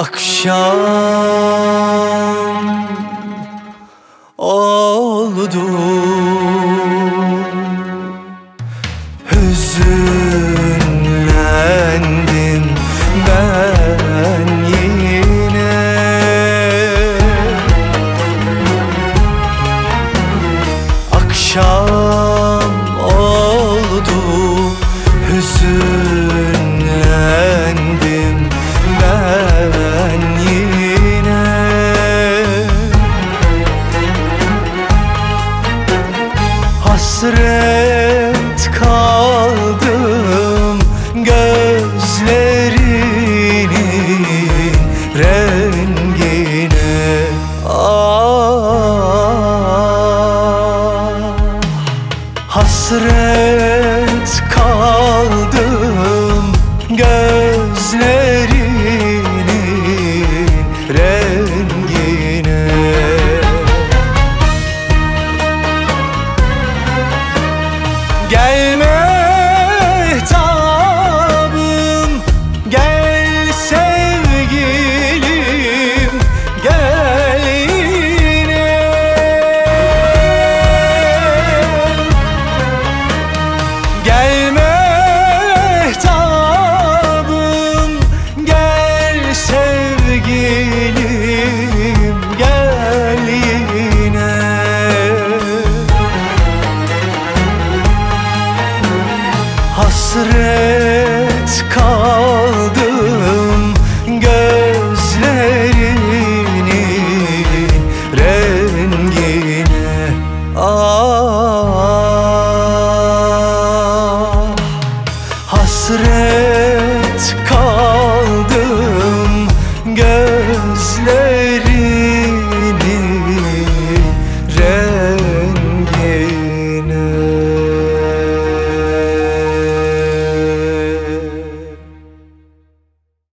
akşam. Hasret kaldım gözlerinin rengine. Ah Hasret Gelme tabım Gel sevgilim Gel yine. Gelme tabım Gel sevgilim quer.